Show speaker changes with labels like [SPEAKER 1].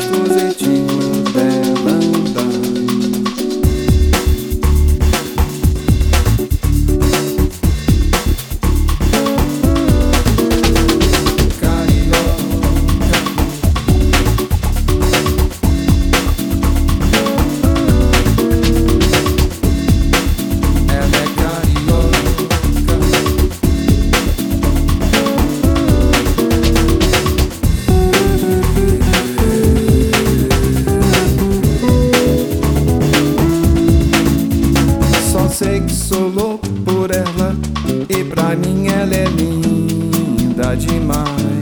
[SPEAKER 1] fatos em ti. sou louco por ela. E pra mim ela é linda demais.